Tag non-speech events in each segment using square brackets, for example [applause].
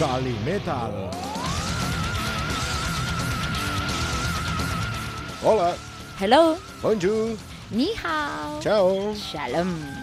Calimetal. Hola, Hello, bonjour, ni hao, ciao. shalom.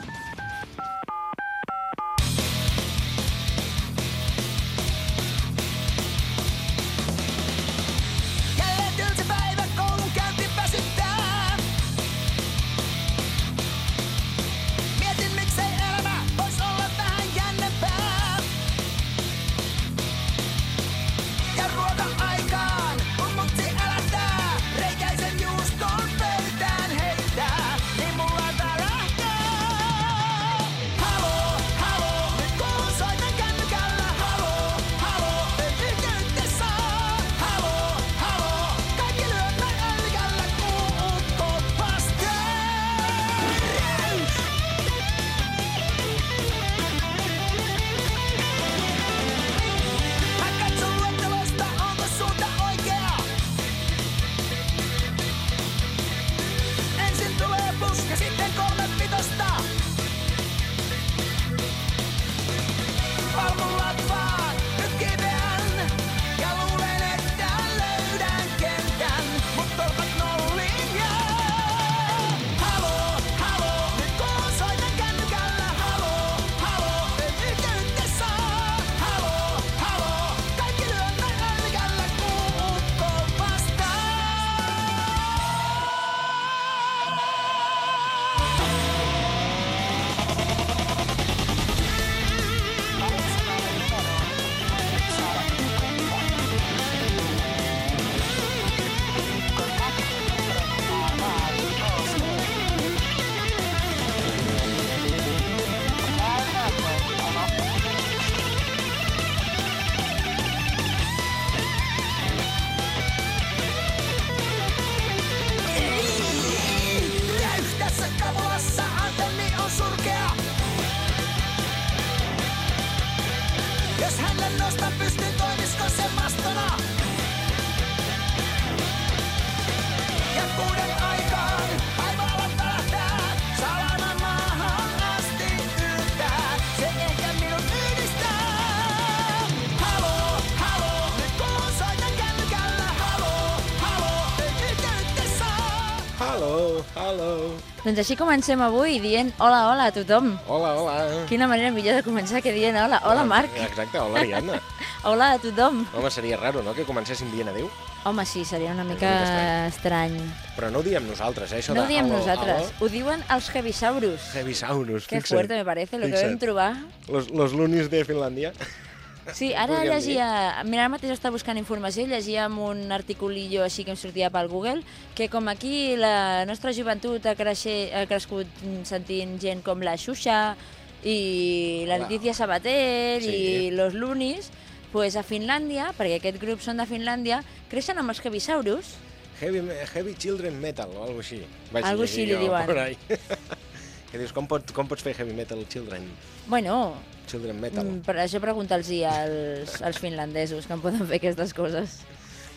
Doncs així comencem avui dient hola, hola a tothom. Hola, hola. Quina manera millor de començar que dient hola. Hola, Marc. Exacte, hola, Ariadna. [laughs] Hola a tothom. Home, seria raro, no?, que comencéssim dient adéu. Home, sí, seria una mica mica estrany. Però no ho diem nosaltres, eh, això No ho diem nosaltres, hello. ho diuen els Heavisaurus. Heavisaurus, Que fixa't. fuerte me parece, lo que Fixa't. vam trobar. Los, los lunis de Finlàndia. [laughs] Sí, ara Podríem llegia... Mira, ara mateix està buscant informació i llegia amb un articulillo així que em sortia pel Google que com aquí la nostra joventut ha, creixer, ha crescut sentint gent com la Xuxa i la. Leticia Sabater Sí. i los Lunis, pues a Finlàndia, perquè aquest grup són de Finlàndia, creixen amb els Heavisaurus. Heavy, heavy Children Metal o alguna així. Vaig Algo així li diuen. [laughs] [laughs] que dius, com, pot, com pots fer heavy metal children? Bueno, Children metal. mm, per això pregunta'ls als, als finlandesos que en poden fer aquestes coses.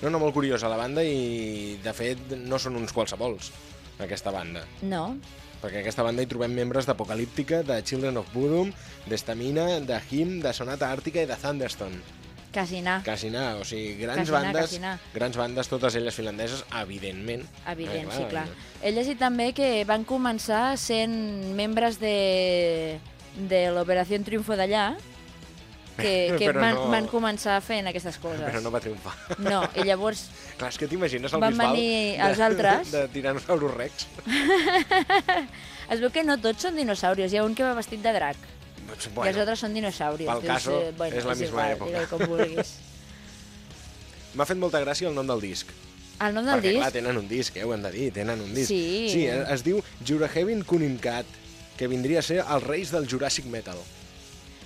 No, no, molt curiosa la banda i, de fet, no són uns qualsevols, aquesta banda. No? Perquè en aquesta banda hi trobem membres d'Apocalíptica, de Children of Bodom, d'Estamina, de Him, de Sonata Àrtica i de Thunderstone. Quasi anar, o sigui, grans Quasi anar, bandes, quasi anar. grans bandes, totes elles finlandeses, evidentment. Evident, Eh, sí, clar. He llegit també que van començar sent membres de, de l'Operació Triunfo d'allà, que, [laughs] que van, no- van començar fent aquestes coses. Però no va triomfar. No, i llavors [laughs] Clar, és que t'imagines el Van Bisbal venir de, els altres. de Tyrannosaurus Rex. [laughs] es veu que no tots són dinosaurios, hi ha un que va vestit de drac, Doncs, bueno, i els altres són dinosaurios. pel Dius, caso, eh, bueno, és la misma igual, època. digue com vulguis. M'ha fet molta gràcia el nom del disc. El nom del perquè, disc? clar, tenen un disc, eh, ho hem de dir, tenen un disc. Sí. Sí, es, es diu Jurahevin Kuninkat, que vindria a ser els reis del Jurassic Metal.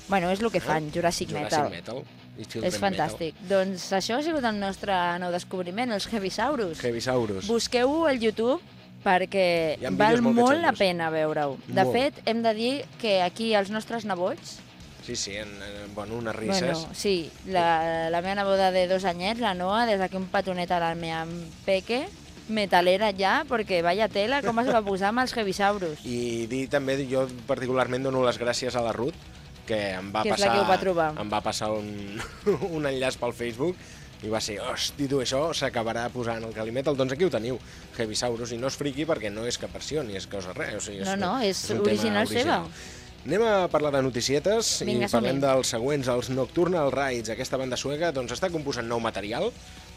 Bueno, és el que fan, Jurassic, Jurassic Metal. Metal. És fantàstic. Doncs això ha sigut el nostre nou descobriment, els Heavisaurus. Metal. Heavisaurus. Busqueu-ho al YouTube perquè val molt molt la pena veure-ho. De Molt. fet, hem de dir que aquí els nostres nebots, Sí, sí, en, en, bueno, unes risses. bueno, sí, la, la meva neboda de dos anyets, la Noa, des d'aquí un petonet a la meva peque, metalera ja, perquè vaya tela, com es va posar amb els Heavisaurus. I dir també, jo particularment dono les gràcies a la Ruth, que em va Que és passar, que va trobar. em va passar un, [laughs] un enllaç pel Facebook i va ser, hosti, tu, això s'acabarà posant el Calimetal. Doncs aquí ho teniu, Heavisaurus, i no és friqui perquè no és cap versió ni és cosa res. O sigui, és, No, no, és un tema original seva. Anem a parlar de noticietes Vinga, i parlem dels següents, els Nocturnal Rides. Aquesta banda sueca doncs, està composant nou material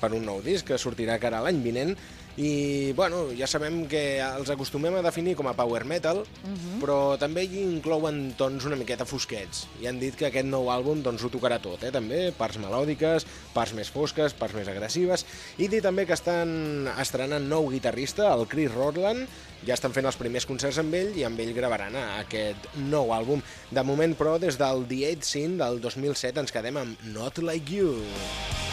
per un nou disc que sortirà cara a l'any vinent i bueno, ja sabem que els acostumem a definir com a power metal, Mhm. però també hi inclouen tons una miqueta fosquets. I han dit que aquest nou àlbum doncs, ho tocarà tot, eh? també parts melòdiques, parts més fosques, parts més agressives, i dir també que estan estrenant nou guitarrista, el Chris Rodland, ja estan fent els primers concerts amb ell i amb ell gravaran aquest nou àlbum. De moment, però, des del The Eight Sin del 2007 ens quedem amb Not Like You. It's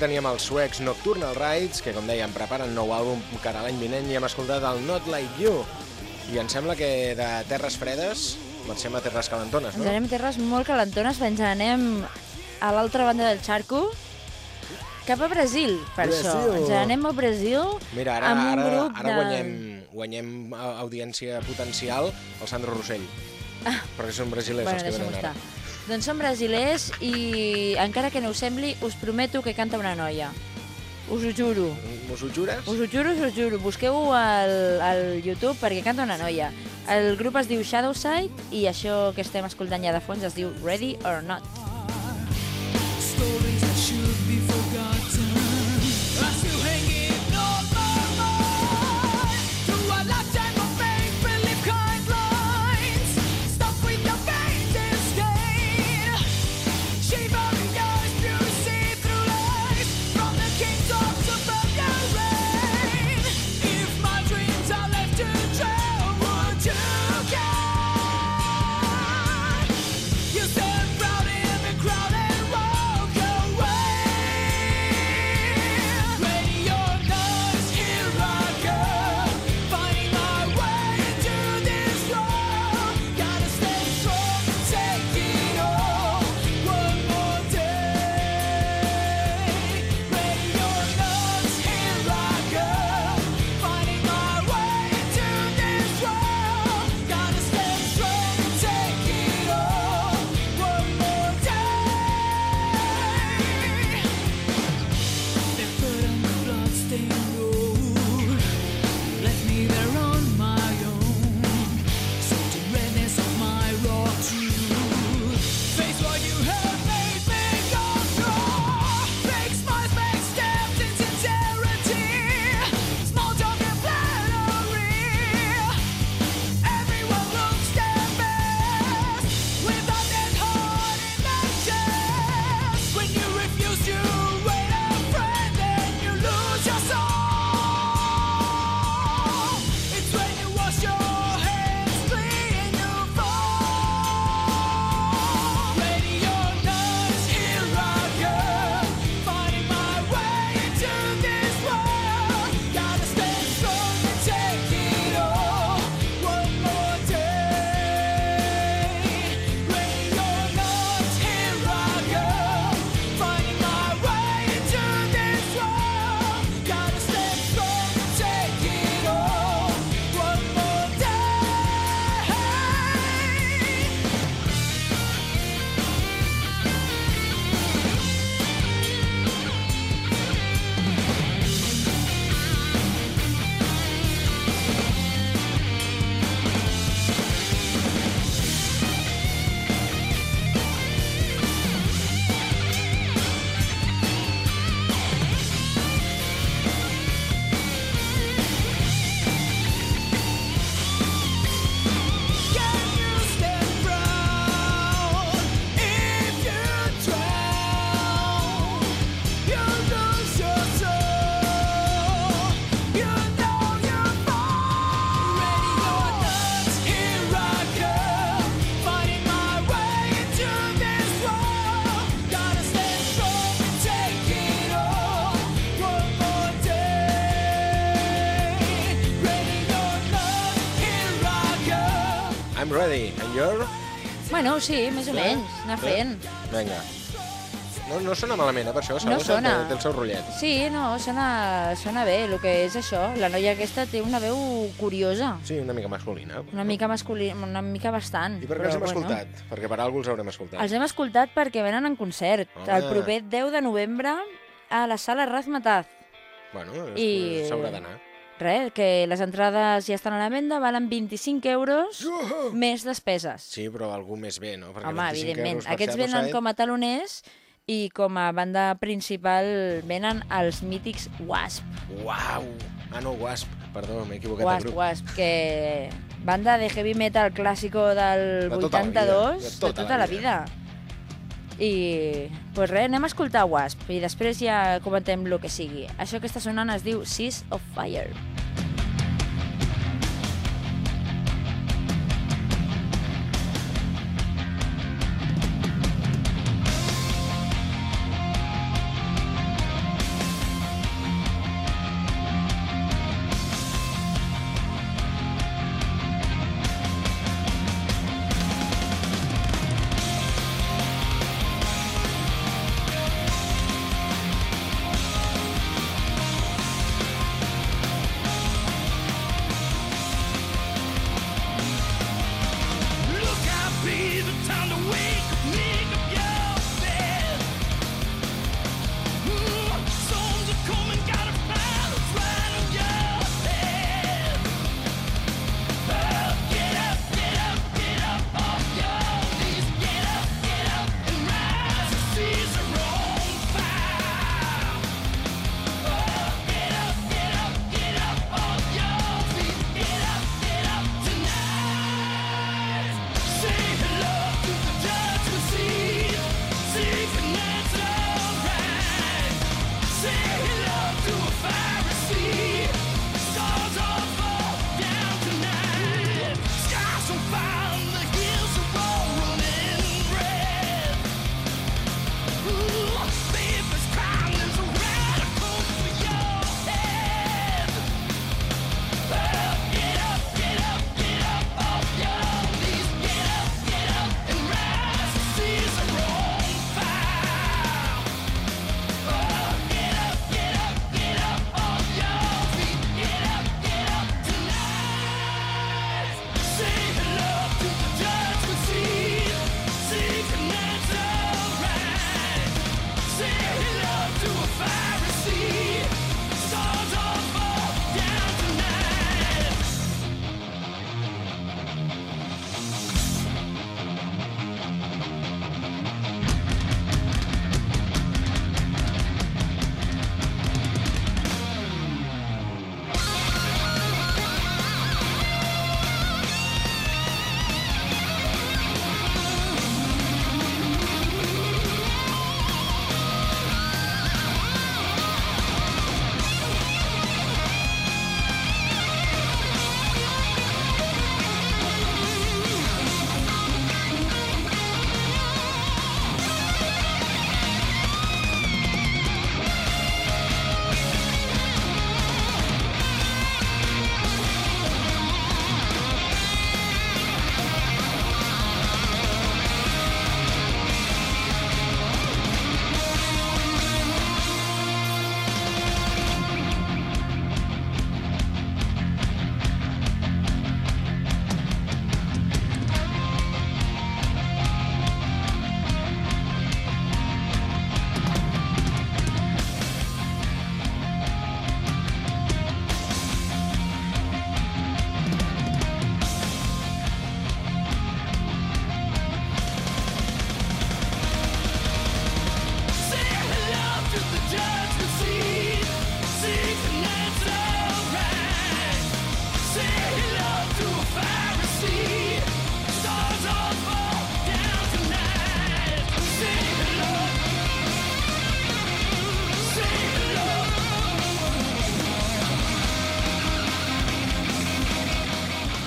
teníem els suecs Nocturnal Rides, que com dèiem, preparen nou àlbum cara a l'any vinent i hem escoltat el Not Like You. I em sembla que de terres fredes marxem a terres calentones, Ens no? anem a terres molt calentones, ens anem a l'altra banda del xarco, cap a Brasil, per Brasil. això. Ens anem a Brasil Mira, ara, amb un ara, grup ara de... guanyem, guanyem a- audiència potencial al Sandro Rossell. Ah. Perquè són brasilers Bueno, els que venen estar. Doncs són brasilers i, encara que no us sembli, us prometo que canta una noia. Us ho juro. Mos ho jures? Us ho juro, us ho juro. Busqueu al, al YouTube perquè canta una noia. El grup es diu Shadowside i això que estem escoltant ja de fons es diu Ready or Not. Stories you're? Bueno, sí, més o menys, anar fent. Vinga. No, no sona malament, eh, per això. No sona. Té, té el seu rotllet. Sí, no, sona, sona bé, el que és això. La noia aquesta té una veu curiosa, Sí, una mica masculina. una mica masculina, una mica bastant. I per què els hem bueno. escoltat? Perquè per alguna els haurem escoltat. Els hem escoltat perquè venen en concert Home. el proper 10 de novembre a la sala Razmataz. Bueno, I- s'haurà d'anar. Res, que les entrades ja estan a la venda, valen 25 euros més despeses. Sí, però algú més bé, no? Perquè Home, 25 evidentment. Aquests venen com a taloners i com a banda principal venen els mítics Wasp. Uau! Ah, no, Wasp. Perdó, m'he equivocat Wasp, de grup. Wasp, que banda de heavy metal clàssico del De tota la vida, 82, de de tota tota, la la vida. I, pues res, anem a escoltar Wasp i després ja comentem el que sigui. Això que està sonant es diu Seas of Fire.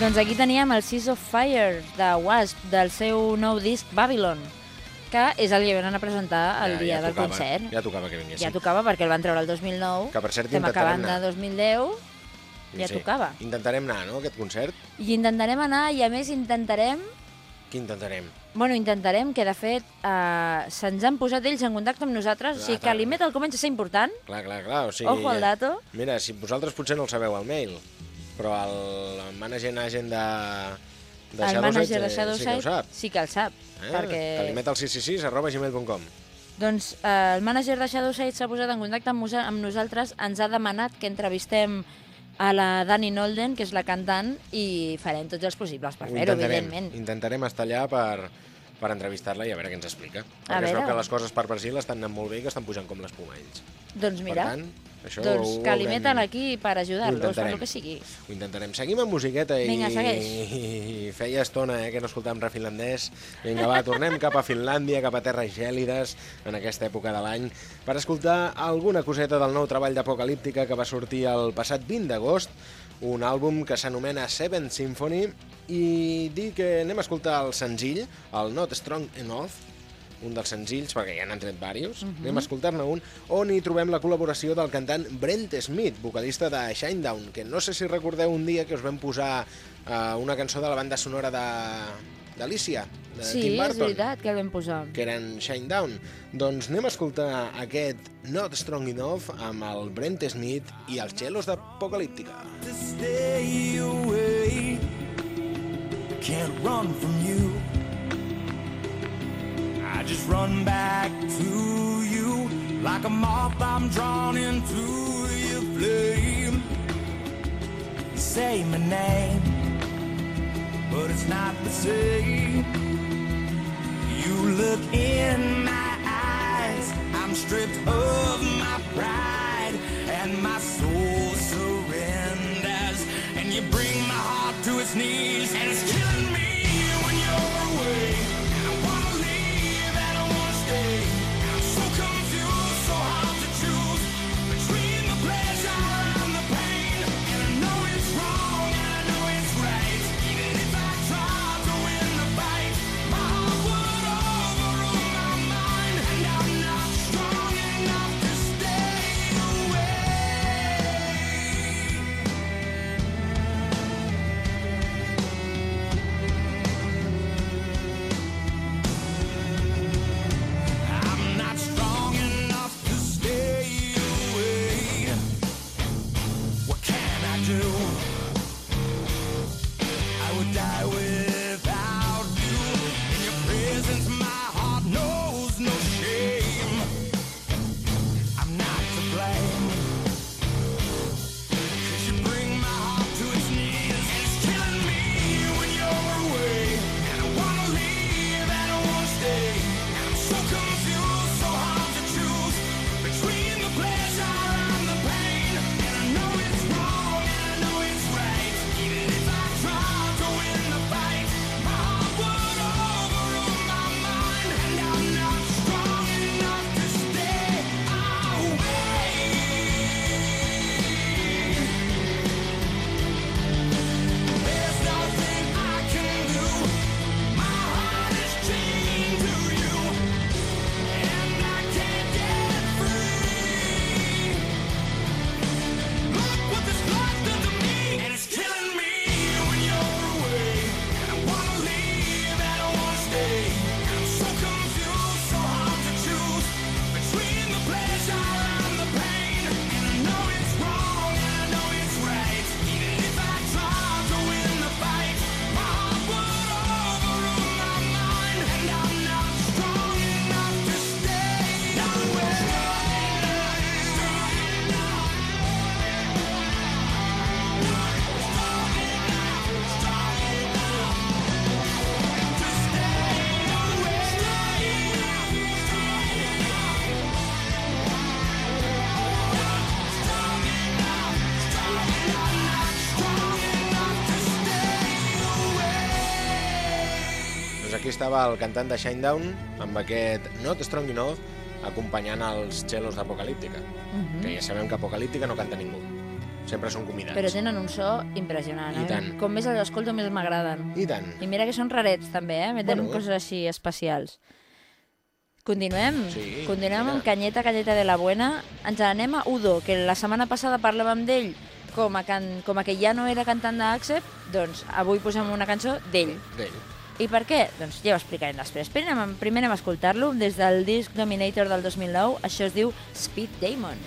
Doncs aquí teníem el Seas of Fire de Wasp, del seu nou disc Babylon, que és el que venen a presentar el dia del tocava, concert. Ja tocava que vinguessin. Ja tocava perquè el van treure el 2009. Que, per cert, Estem acabant anar. de 2010 ja tocava. Intentarem anar, no?, aquest concert. i intentarem anar i a més intentarem Què intentarem? Bueno, intentarem que, de fet, eh, se'ns han posat ells en contacte amb nosaltres, o sigui que Clar, el comença a ser important. Clar, clar, clar. O sigui, Ojo al dato. Mira, si vosaltres potser no el sabeu al mail, però el managing agent de, de el Shadowside manager de eh, sí que ho sap. sí que el sap, Eh? perquè... Que li met al 666 arroba gmail.com. Doncs eh, el manager de Shadowside s'ha posat en contacte amb, amb nosaltres, ens ha demanat que entrevistem a la Dani Nolden, que és la cantant, i farem tots els possibles per Ho fer-ho, evidentment. intentarem estar allà per, per entrevistar-la i a veure què ens explica. A Perquè es veu veure. que les coses per Brasil estan anant molt bé i que estan pujant com l'espuma ells. Doncs mira, Per tant, això doncs que li meten aquí per ajudar-los, el que sigui. Ho intentarem. Seguim amb musiqueta i, Vinga, segueix. i [laughs] feia estona eh, que no escoltàvem res finlandès. Vinga, va, tornem cap a Finlàndia, cap a terres gèlides en aquesta època de l'any per escoltar alguna coseta del nou treball d'Apocalíptica que va sortir el passat 20 d'agost, un àlbum que s'anomena Seven Symphony i dir que anem a escoltar el senzill, el Not Strong Enough, un dels senzills, perquè ja n'han tret diversos, anem a escoltar-ne un, on hi trobem la col·laboració del cantant Brent Smith, vocalista de Shinedown, que no sé si recordeu un dia que us vam posar uh, una cançó de la banda sonora de d'Alicia, de Sí, Tim és Burton, veritat que vam posar. que eren Shinedown. Doncs anem a escoltar aquest Not Strong Enough amb el Brent Smith i els cellos d'Apocalíptica. Can't run from you. I just run back to you like a moth. I'm drawn into your flame. You say my name, but it's not the same. You look in my eyes. I'm stripped of my pride, and my soul surrenders. And you bring my heart to its knees, and it's estava el cantant de Shinedown amb aquest Not Strong Enough acompanyant els cellos d'Apocalíptica. Mhm. Que ja sabem que Apocalíptica no canta ningú. sempre són convidats. Però tenen un so impressionant. I eh? tant. Com més els escolto, més m'agraden. I tant. I mira que són rarets, també, eh? Meten Bueno. coses així especials. Continuem? Sí, Continuem mira. amb Canyeta, Canyeta de la Buena. Ens anem a Udo, que la setmana passada parlàvem d'ell com a, can... com a que ja no era cantant d'Accept, doncs avui posem una cançó d'ell. D'ell. I per què? Doncs ja ho explicarem després. Primer anem, primer anem a escoltar-lo des del disc Dominator del 2009. Això es diu Speed Demon.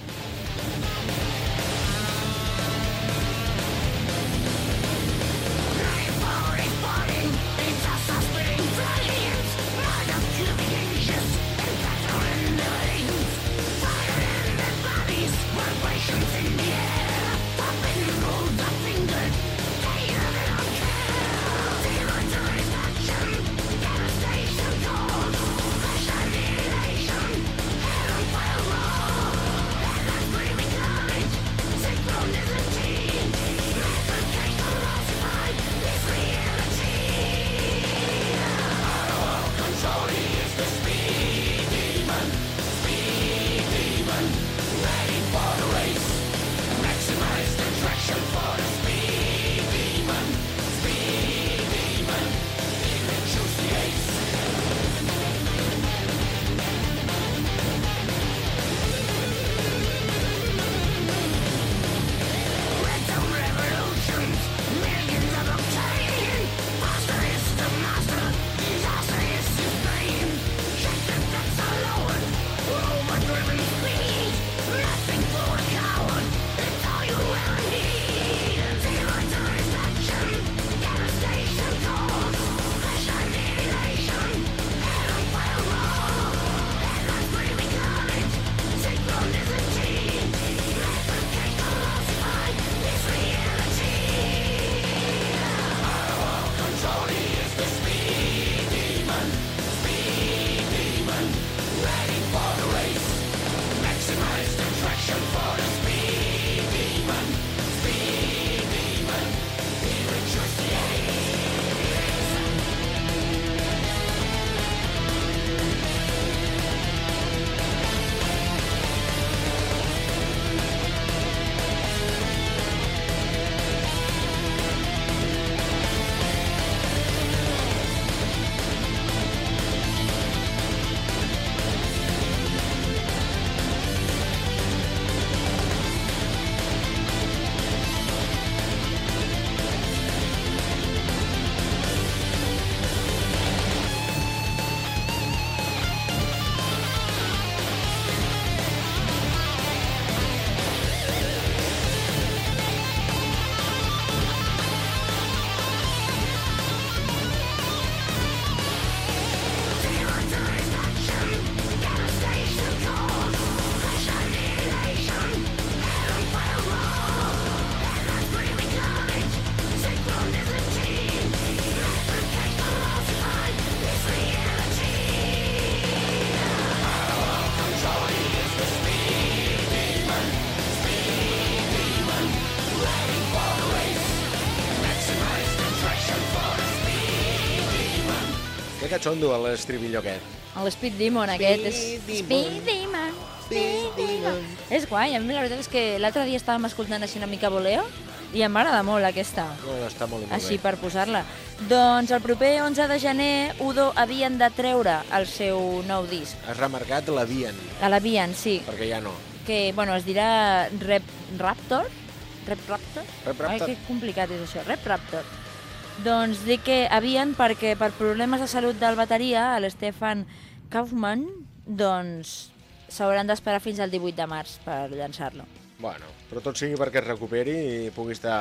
Que catxondo l'estribillo aquest. L'Speed Demon aquest és... Demon. Speed Demon. Speed Demon. És guai, a mi la veritat és que l'altre dia estàvem escoltant així una mica voleo i em va agradar molt aquesta, Bueno, està molt, i molt així bé. per posar-la. Doncs el proper 11 de gener Udo havien de treure el seu nou disc. Has remarcat l'havien, A l'havien, sí, perquè ja no. que bueno, es dirà Rep Raptor? Rep Raptor? Rep Ai, Raptor. que complicat és això, Rep Raptor. Doncs dic que havien perquè per problemes de salut del bateria, l'Stefan Kaufman, doncs s'hauran d'esperar fins al 18 de març per llançar-lo. Bueno, però tot sigui perquè es recuperi i pugui estar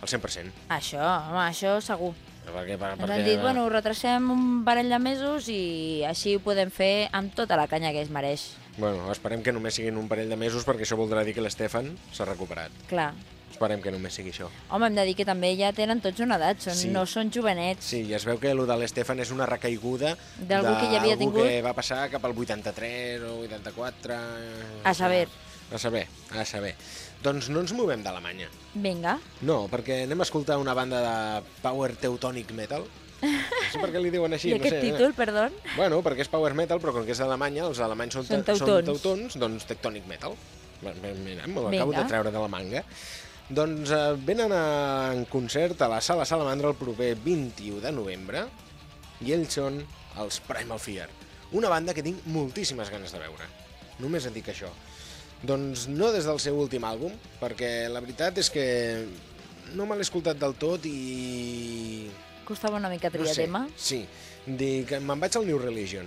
al 100%. Això, home, això segur. Perquè, per, Ens perquè... han dit, bueno, ho retrasem un parell de mesos i així ho podem fer amb tota la canya que es mereix. Bueno, esperem que només siguin un parell de mesos perquè això voldrà dir que l'Estefan s'ha recuperat. Clar. Esperem que només sigui això. Home, hem de dir que també ja tenen tots una edat, són, Sí. no són jovenets. Sí, i es veu que el de l'Estefan és una recaiguda D'algú que ja havia tingut. que va passar cap al 83 o 84... A saber. A saber, a saber. Doncs no ens movem d'Alemanya. Vinga. No, perquè anem a escoltar una banda de Power Teutonic Metal. No sé per què li diuen així, I no aquest sé. títol, perdó? Bueno, perquè és Power Metal, però com que és d'Alemanya, els alemanys són, Són te- teutons. són teutons, doncs Tectonic Metal. Mira, me l'acabo de treure de la manga. Doncs eh, venen a, en concert a la Sala Salamandra el proper 21 de novembre i ells són els Primal Fear, una banda que tinc moltíssimes ganes de veure. Només et dic això. Doncs no des del seu últim àlbum, perquè la veritat és que no me l'he escoltat del tot i... Costava una mica No triar sé, tema. sí. Dic, me'n vaig al New Religion,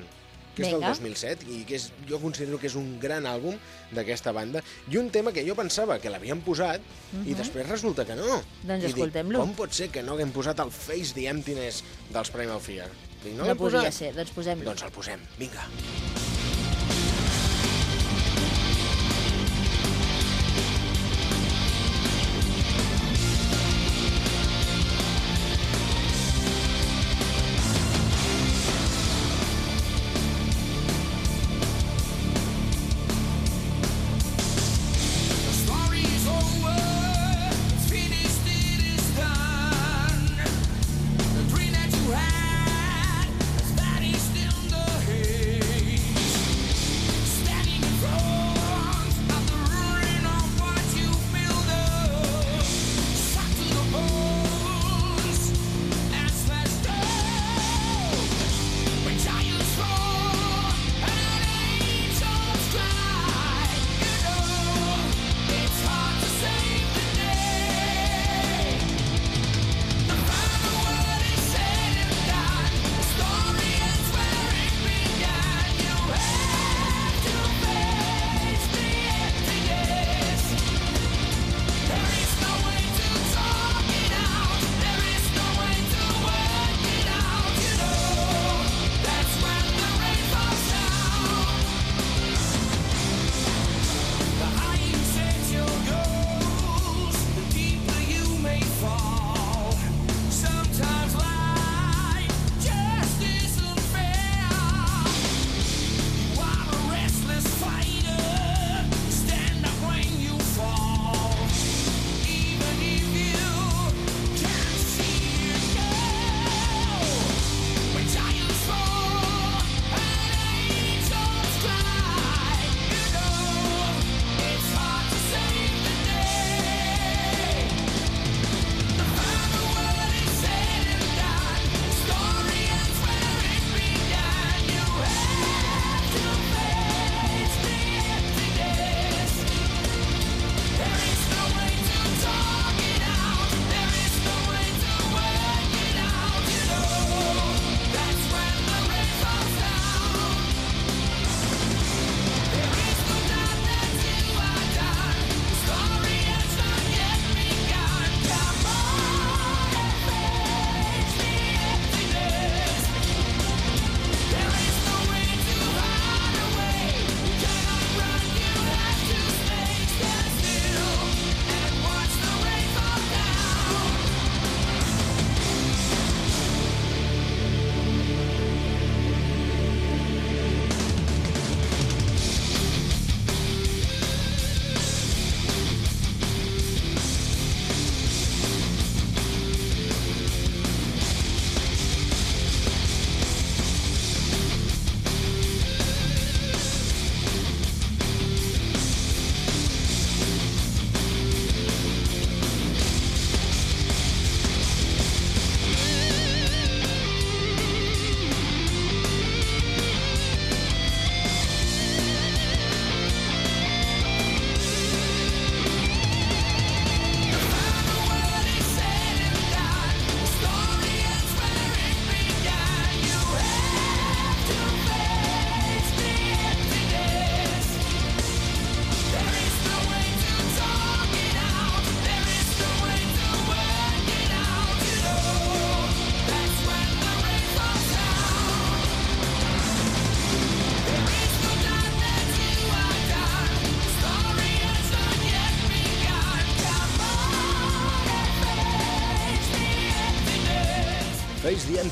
que és del Vinga. 2007 i que és, jo considero que és un gran àlbum d'aquesta banda i un tema que jo pensava que l'havien posat i després resulta que no. Mhm. Doncs escoltem-lo. Com pot ser que no haguem posat el Face the Emptiness dels Primal Fear? Dic, no, No podia posat? ser, doncs posem-lo. Doncs el posem, vinga. The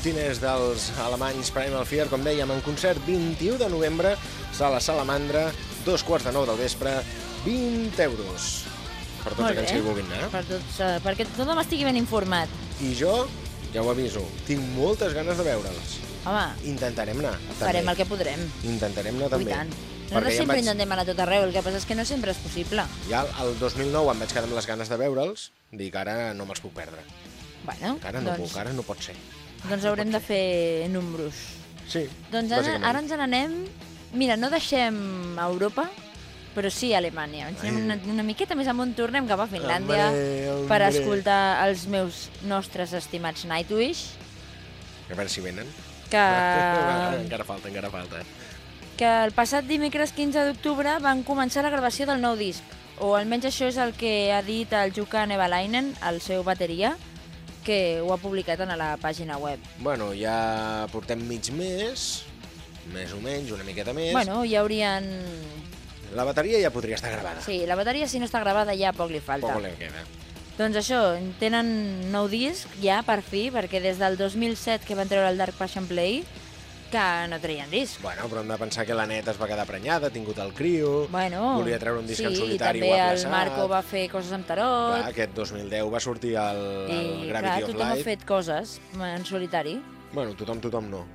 Emptiness dels alemanys Primal Fear, com dèiem, en concert 21 de novembre, sala Salamandra, dos quarts de nou del vespre, 20 euros. Per tots Molt aquells bé. que hi vulguin anar. Per tots, uh, perquè tothom estigui ben informat. I jo, ja ho aviso, tinc moltes ganes de veure'ls. Home, Intentarem anar, també. farem el que podrem. Intentarem anar I també. tant. Perquè Nosaltres sempre vaig- intentem anar a tot arreu, el que passa és que no sempre és possible. Ja el 2009 em vaig quedar amb les ganes de veure'ls, dic, ara no me'ls puc perdre. Bueno, Ara no doncs, puc, ara no pot ser. Doncs haurem de fer números. Sí, Doncs ara, bàsicament. ara ens n'anem... Mira, no deixem Europa, però sí a Alemanya. Ens anem una, una miqueta més amunt, tornem cap a Finlàndia Hombre, hombre. per escoltar els meus nostres estimats Nightwish, A veure si venen. que, encara falta, encara falta. que el passat dimecres 15 d'octubre van començar la gravació del nou disc, o almenys això és el que ha dit el Jukka Nevalainen, el seu bateria, que ho ha publicat a la pàgina web. Bueno, ja portem mig mes, més o menys, una miqueta més. Bueno, ja haurien... La bateria ja podria estar gravada. Sí, la bateria si no està gravada ja poc li falta. Poco le queda. Doncs això, tenen nou disc ja, per fi, perquè des del 2007 que van treure el Dark Passion Play, que no treien disc. Bueno, però hem de pensar que la neta es va quedar prenyada, ha tingut el crio, Bueno, volia treure un disc sí, en solitari, i ho ha també el. Marco va fer coses amb tarot, Clar, aquest 2010 va sortir el, el i clar, Gravity of tothom ha fet coses en solitari. Bueno, tothom, tothom no.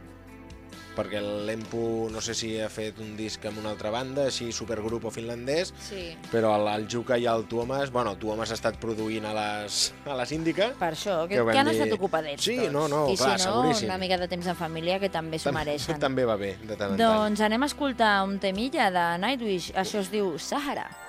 Perquè l'Empu, no sé si ha fet un disc amb una altra banda, així supergrupo finlandès, Sí. però el, el Juka i el Tuomas, bueno, Tuomas ha estat produint a les, a les Índica. Per això, que, Que que han dir- estat ocupadets Sí, tots. no, no, I clar, si no, seguríssim. una mica de temps en família, que també s'ho mereixen. També va bé, de tant en tant. Doncs anem a escoltar un temilla de Nightwish, això es diu Sahara. Sahara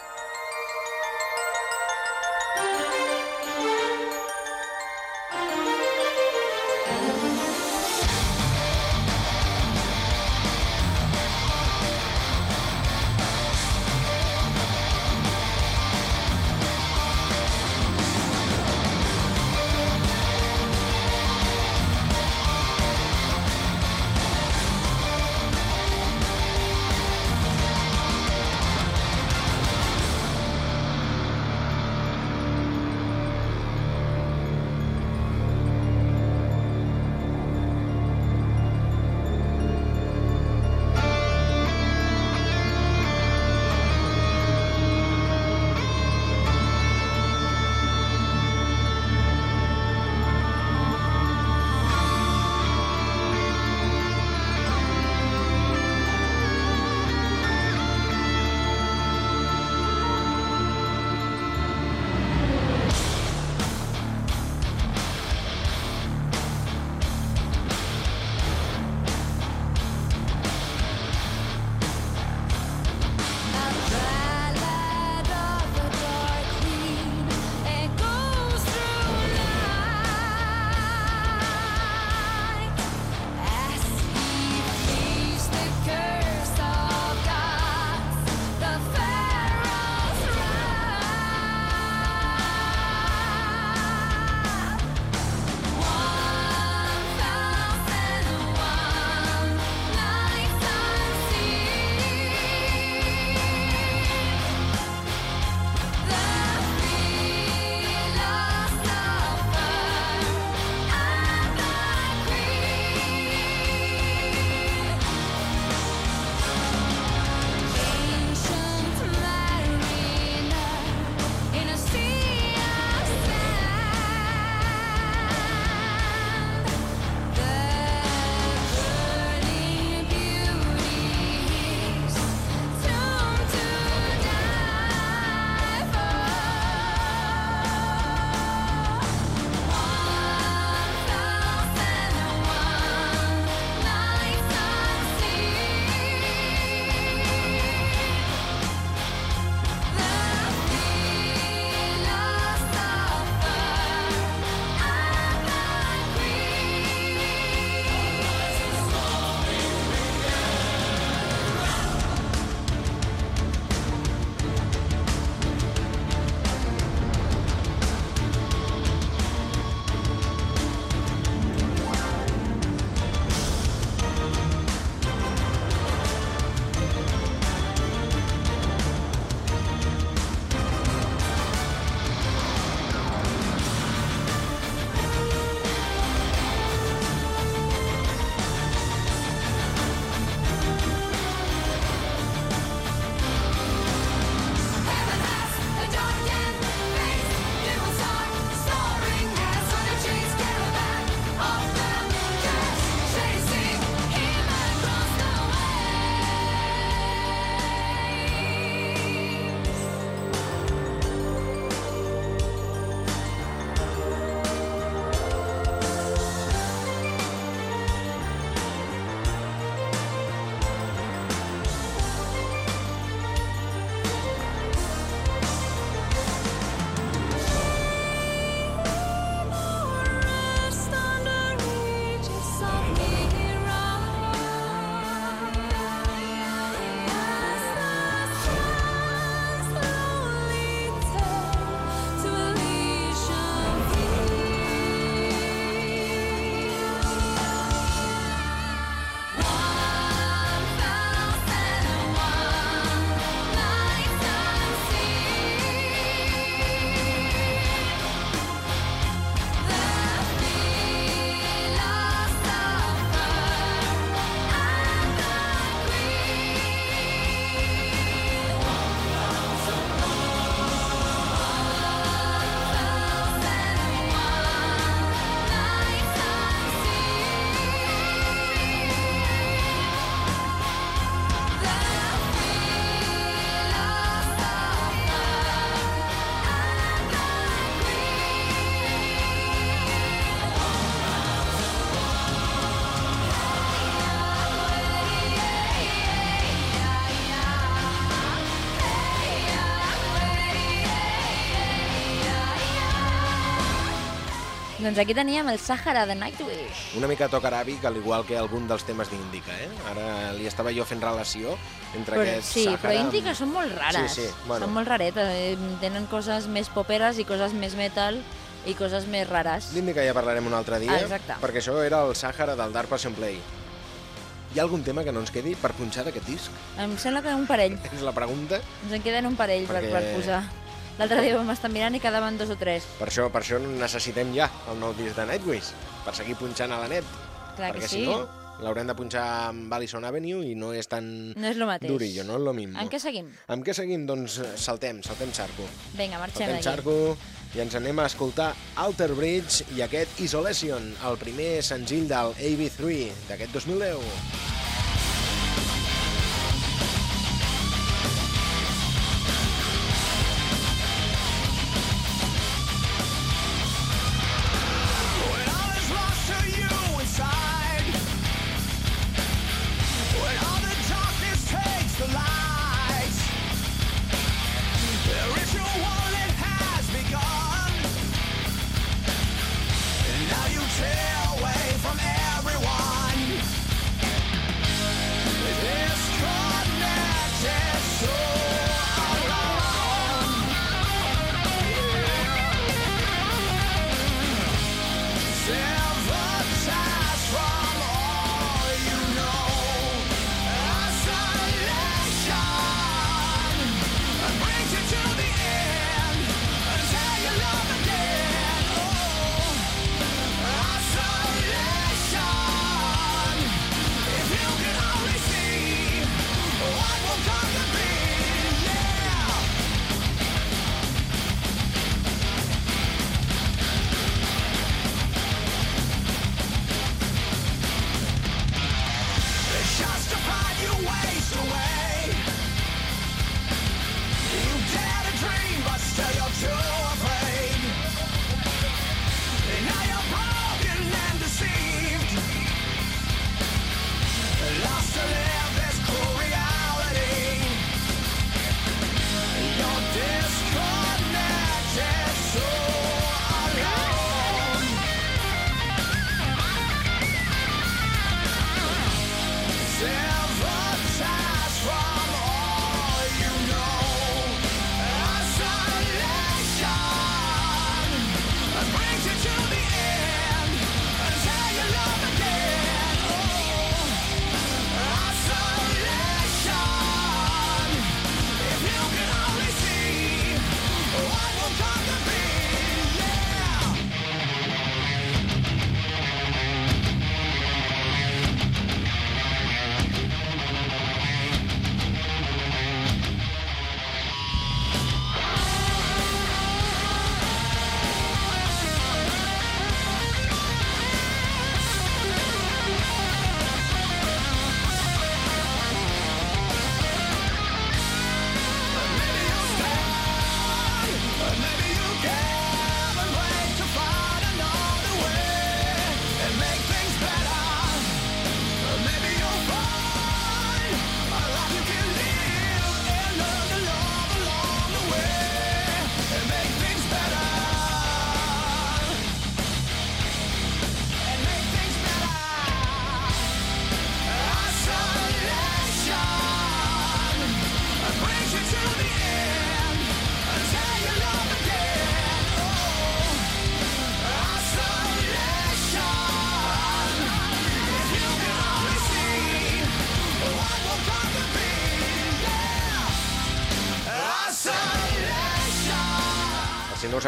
Doncs aquí teníem el Sàhara de Nightwish. Una mica toc aràbic, al igual que algun dels temes d'Índica, eh? Ara li estava jo fent relació entre Però, aquest sí, Sàhara... però Índica són molt rares. Sí, sí, bueno. Són molt raretes. eh, Tenen coses més poperes i coses més metal i coses més rares. D'Índica ja parlarem un altre dia, Ah, exacte. perquè això era el Sàhara del Dark Passion Play. Hi ha algun tema que no ens quedi per punxar d'aquest disc? Em sembla que un parell. [laughs] És la pregunta. Ens en queden un parell per, Perquè- per posar. L'altre dia vam estar mirant i quedaven dos o tres. Per això, per això necessitem ja el nou disc de Nightwish, per seguir punxant a la net. Clar perquè que si sí. no, l'haurem de punxar amb Allison Avenue i no és tan No és lo mateix. durillo, no és lo mismo. En què seguim? Amb què seguim? Doncs eh, saltem, saltem xarco. Vinga, marxem Saltem d'aquí. xarco i ens anem a escoltar Alter Bridge i aquest Isolation, el primer senzill del AV3 d'aquest 2010.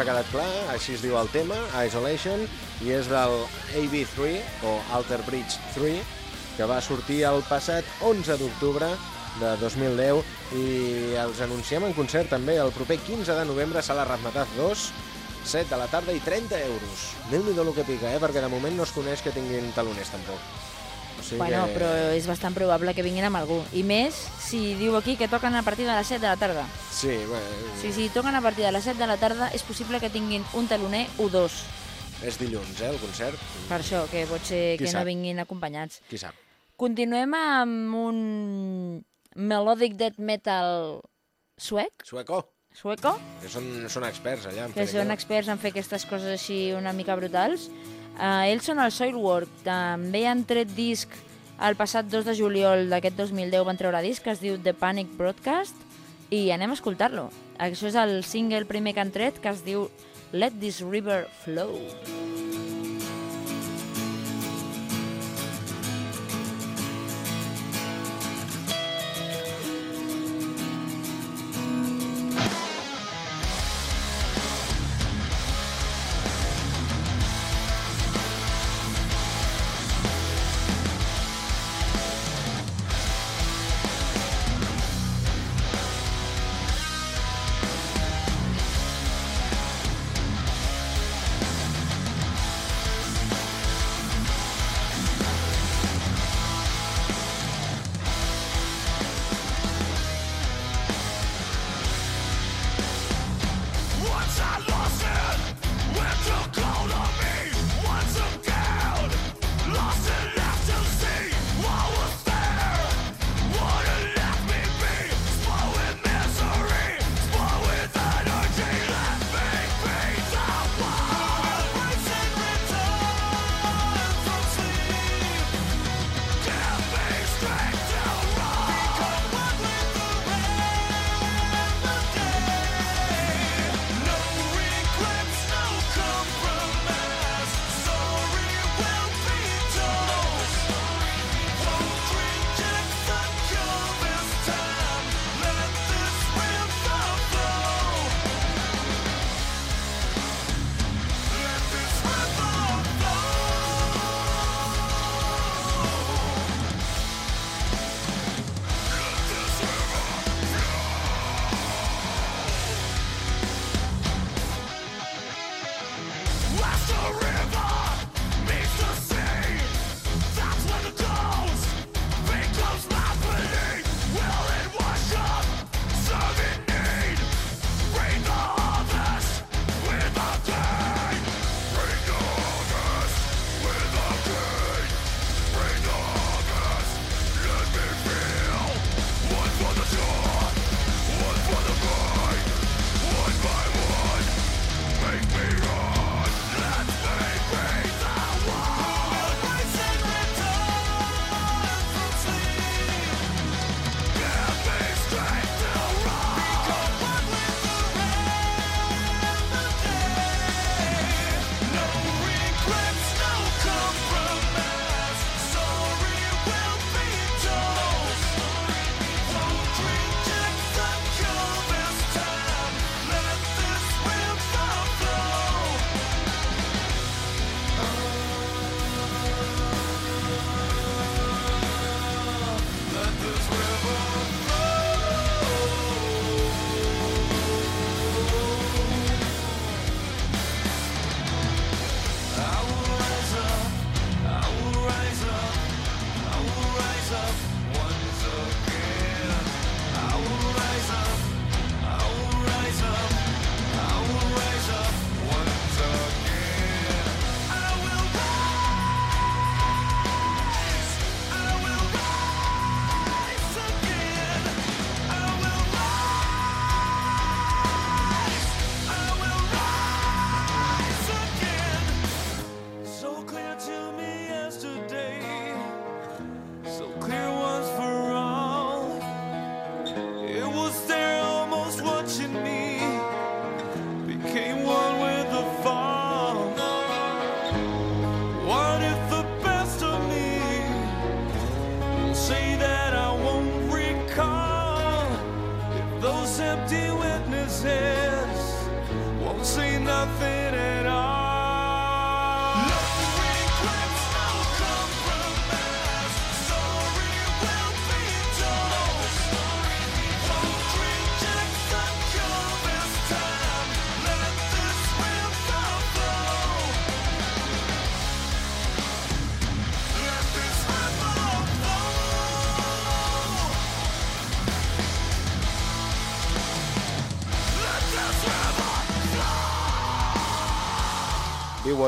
Ha quedat clar, així es diu el tema, Isolation, i és del AV3, o Alter Bridge 3, que va sortir el passat 11 d'octubre de 2010 i els anunciem en concert també el proper 15 de novembre a Sala Razmataz 2 7 de la tarda i 30 euros. Déu-n'hi-do el que pica, eh? perquè de moment no es coneix que tinguin taloners tampoc. O sigui bueno, que... però és bastant probable que vinguin amb algú. I més si diu aquí que toquen a partir de les 7 de la tarda. Sí, bé... Sí, si toquen a partir de les 7 de la tarda és possible que tinguin un taloner o dos. És dilluns, eh, el concert. Per això, que pot ser Qui que sap? no vinguin acompanyats. Qui sap. Continuem amb un melodic death metal suec. Sueco. Sueco. Que són, són experts allà. En que són experts en fer aquestes coses així una mica brutals. Uh, ells són el Soilwork, també han tret disc el passat 2 de juliol d'aquest 2010 van treure disc que es diu The Panic Broadcast i anem a escoltar-lo. Això és el single primer que han tret que es diu Let This River Flow. Let This River Flow.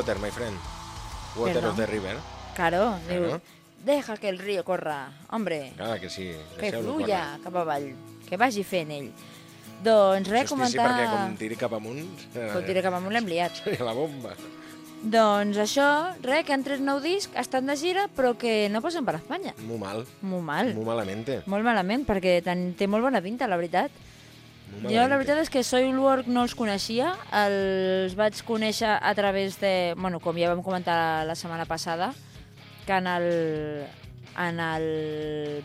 water, my friend. Water ¿Perdón? of the river. Claro, claro. Diu, deja que el río corra, hombre. Claro que sí. Que fluya cap avall, que vagi fent ell. Doncs res, comentar... Sí, perquè com tiri cap amunt... Eh, com tiri cap amunt l'hem liat. [laughs] Seria la bomba. Doncs això, res, que han tret nou disc, estan de gira, però que no passen per a Espanya. Molt mal. Molt mal. Molt malament. Molt malament, perquè té molt bona pinta, la veritat. Jo la veritat és que Soilwork no els coneixia, els vaig conèixer a través de... Bueno, com ja vam comentar la setmana passada, que en el, en el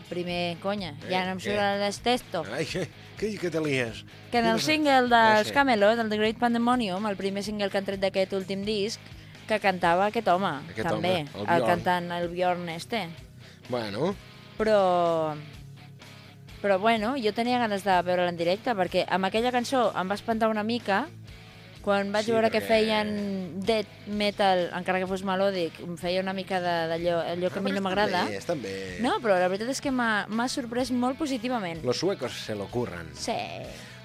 primer... Conya, ja no em surt què? l'estesto. Ai, què, què, què te lies? Que en el single dels. Camelot, el The Great Pandemonium, el primer single que han tret d'aquest últim disc, que cantava aquest home, Aquest també, home, el el, cantant, el Bjorn este. Bueno, Però... Però bueno, jo tenia ganes de veure'l en directe, perquè amb aquella cançó em va espantar una mica, quan vaig Sí, veure que perquè- feien death metal, encara que fos melòdic, em feia una mica d'allò allò que a mi no m'agrada. També, estan bé. No, però la veritat és que m'ha sorprès molt positivament. Los suecos se lo curran. Sí.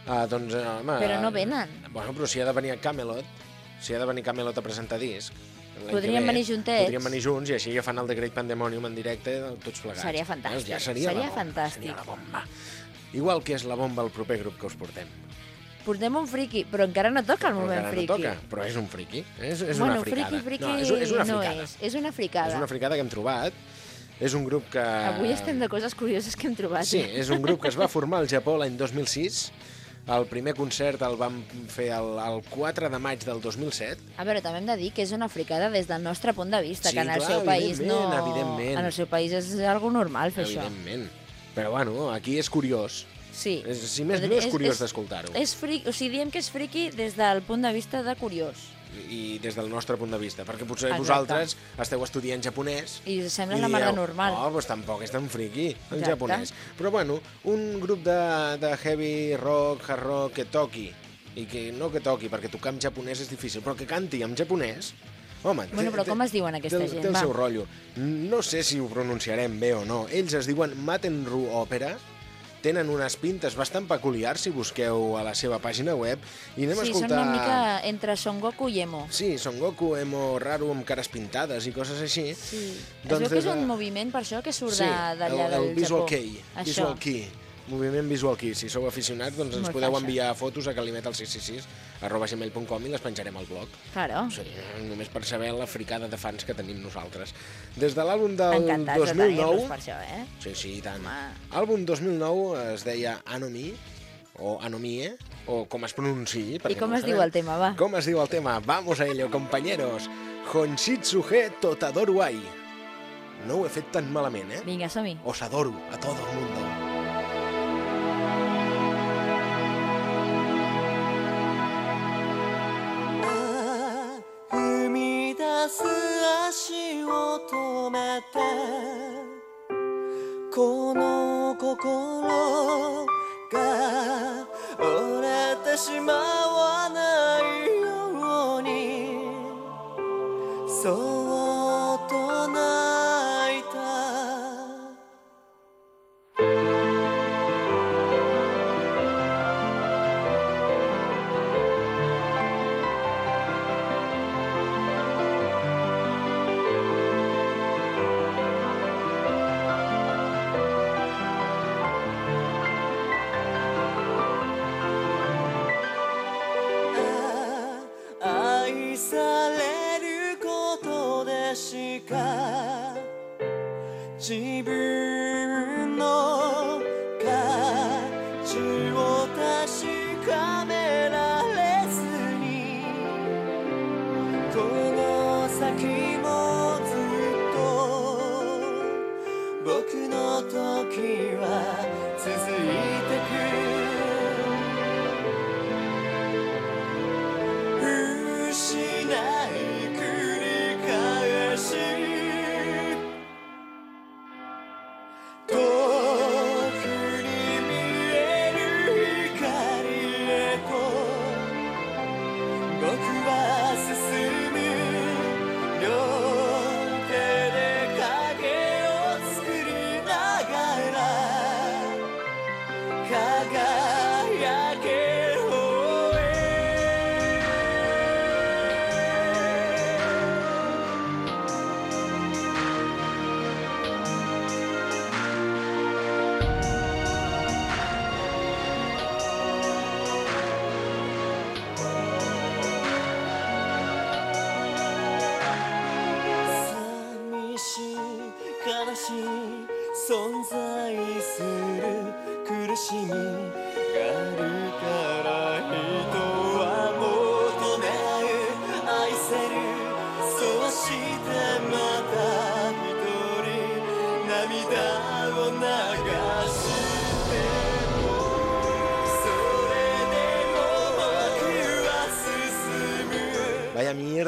Ah, doncs, eh, home... Però no venen. Bueno, però si ha de venir a Camelot, si ha de venir Camelot a presentar disc... ve, venir juntets. Podrien venir junts i així ja fan el The Great Pandemonium en directe tots plegats. Seria fantàstic? Ja seria, seria bomba, fantàstic. Seria la bomba. Igual que és la bomba el proper grup que us portem. Portem un friki, però encara no toca el moment encara friki. no toca, però és un friki. És, és bueno, una fricada. friki, friki no, és, és una no fricada. és. És una fricada. És una fricada que hem trobat. És un grup que... Avui estem de coses curioses que hem trobat. Sí, és un grup que es va formar al Japó l'any 2006. El primer concert el vam fer el, el 4 de maig del 2007. A veure, també hem de dir que és una fricada des del nostre punt de vista, Sí, que en el clar, seu país no... evidentment. En el seu país és algo normal fer això. Evidentment. Però bueno, aquí és curiós. Sí. És, si més no, Podria- és curiós d'escoltar-ho. És o sigui, diem que és friki des del punt de vista de curiós. I des del nostre punt de vista. Perquè potser Exacte. vosaltres esteu estudiant japonès I sembla i la mar de dieu, normal. Oh, doncs tampoc és tan friqui, el Exacte. japonès. Però bueno, un grup de, de heavy rock, hard rock, que toqui, i que no que toqui, perquè tocar en japonès és difícil, però que canti en japonès, home... Bueno, però com es diuen aquesta té, gent, Té el va? seu rotllo. No sé si ho pronunciarem bé o no. Ells es diuen Matenru Opera, tenen unes pintes bastant peculiars si busqueu a la seva pàgina web i anem a Sí, escoltar... són una mica entre Son Goku i Emo. Sí, Son Goku, emo raro amb cares pintades i coses així. Sí. Es Doncs veu que és un de- moviment per això que surt Sí, d'allà el, el del Visual Japó. Kei. Això. Visual Kei. Moviment Visual Kei. Si sou aficionats, doncs ens Molt podeu faixa. enviar fotos a calimetal666 arroba gmail.com i les penjarem al blog. Claro. Sí, només per saber la fricada de fans que tenim nosaltres. Des de l'àlbum del Encantats de tenir-los 2009... per això, eh? Sí, sí, i tant. Home. Àlbum 2009 es deia Anomi, o Anomie, o com es pronunciï. perquè I com no es diu el tema, va? Com es diu el tema? Vamos a ello, compañeros. Honshitsuge Totadoru Ai. No ho he fet tan malament, eh? Vinga, som-hi. Os adoro a todo el mundo. す足を止めてこの心が折れてしまわない。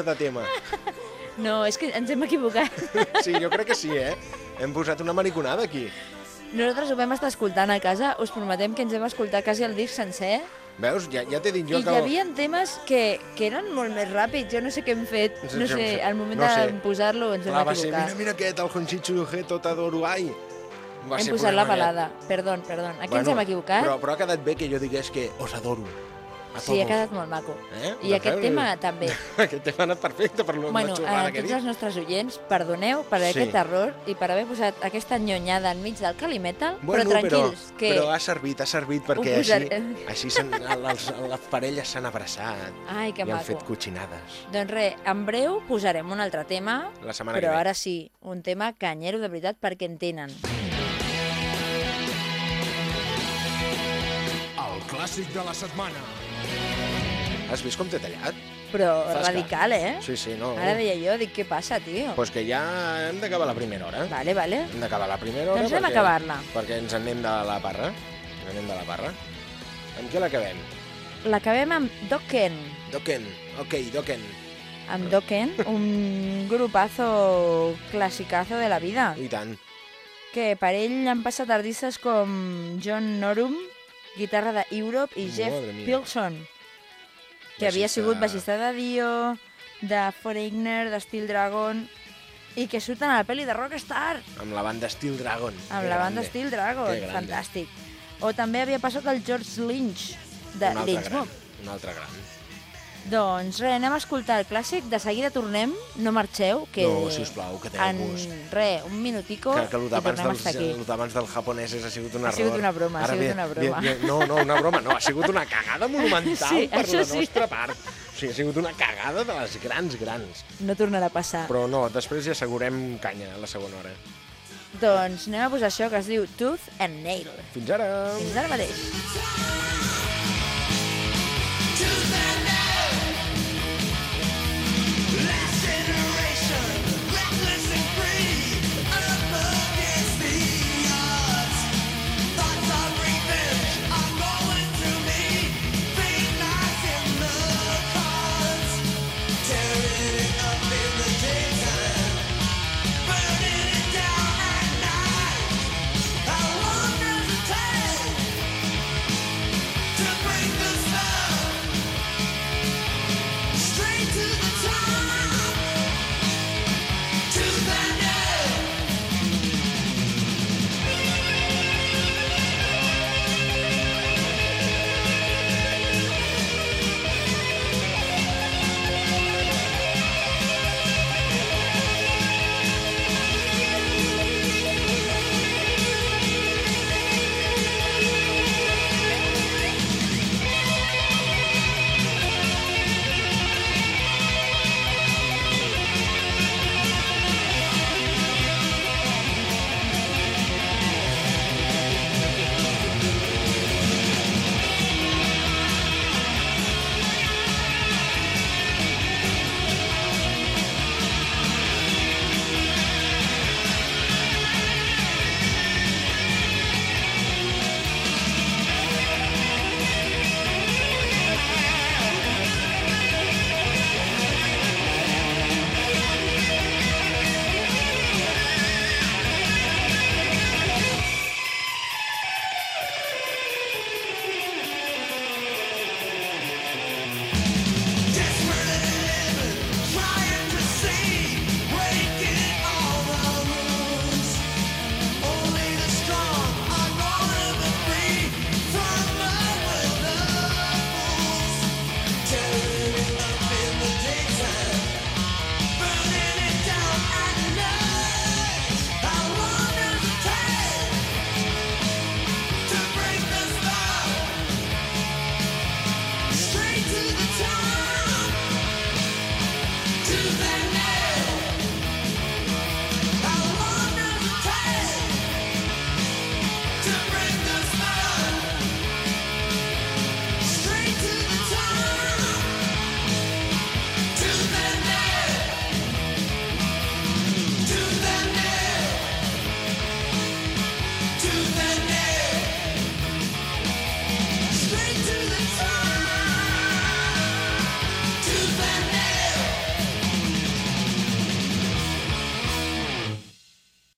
Mierda tema. [laughs] No, és que ens hem equivocat. [laughs] Sí, jo crec que sí, eh? Hem posat una mariconada aquí. Nosaltres ho vam estar escoltant a casa, us prometem que ens hem escoltat quasi el disc sencer, Veus? Ja, ja t'he dit jo i que... hi havia temes que, que eren molt més ràpids, jo no sé què hem fet, no sé, al moment No de sé. posar-lo ens Clar, hem va ser, equivocat. mira, mira aquest, el Honchichu Heto Tadoro Ai. Va Hem posat la balada, perdó, perdó. Aquí ens hem equivocat. Però, però ha quedat bé que jo digués que os adoro. Sí, ha quedat molt maco. Eh? I aquest tema eh, també. [laughs] Aquest tema ha anat perfecte per la Bueno, xorrada a que he tots dit. els nostres oients, perdoneu per Sí. aquest error i per haver posat aquesta nyonyada enmig del calimetal, Bueno, però tranquils, però, que... però ha servit, ha servit perquè Ho així, així els, les parelles s'han abraçat Ai, que i han maco. fet cotxinades. Doncs res, en breu posarem un altre tema, La setmana però que ve. ara sí, un tema canyero de veritat perquè en tenen. El clàssic de la setmana. Has vist com t'he tallat? Però Fas radical, eh? Sí, sí, no. Ara deia jo, dic, què passa, tio? Pues que ja hem d'acabar la primera hora. Vale, vale. Hem d'acabar la primera hora Doncs anem a acabar-la. perquè ens en anem de la parra. Ens anem de la parra. Amb què l'acabem? L'acabem amb Dokken. Dokken. Ok, Dokken. Amb Dokken, un grupazo clasicazo de la vida. I tant. que per ell han passat artistes com John Norum, guitarra de Europe, i Jeff. Pilson, que havia Baixista- sigut baixista de Dio, de Foreigner, de Steel Dragon, i que surten a la pel·li de Rockstar, Amb la banda Steel Dragon. amb Que la banda grande. Steel Dragon, fantàstic. O també havia passat el George Lynch, de Lynch. Mob. Un altre gran. Doncs res, anem a escoltar el clàssic, de seguida tornem, no marxeu, que No, sisplau, que teniu en gust. res, un minutico Que, que i tornem a dels, estar aquí. el d'abans del japonesos ha sigut un Ha error. sigut una broma, ha Ara sigut ve- una broma. ve- ve- no, no, una broma no, ha sigut una cagada [laughs] monumental Sí, per la sí. nostra part. O sigui, ha sigut una cagada de les grans, grans. No tornarà a passar. Però no, després ja assegurem canya a la segona hora. Doncs anem a posar això que es diu Tooth and Nail. Fins ara! Fins ara mateix.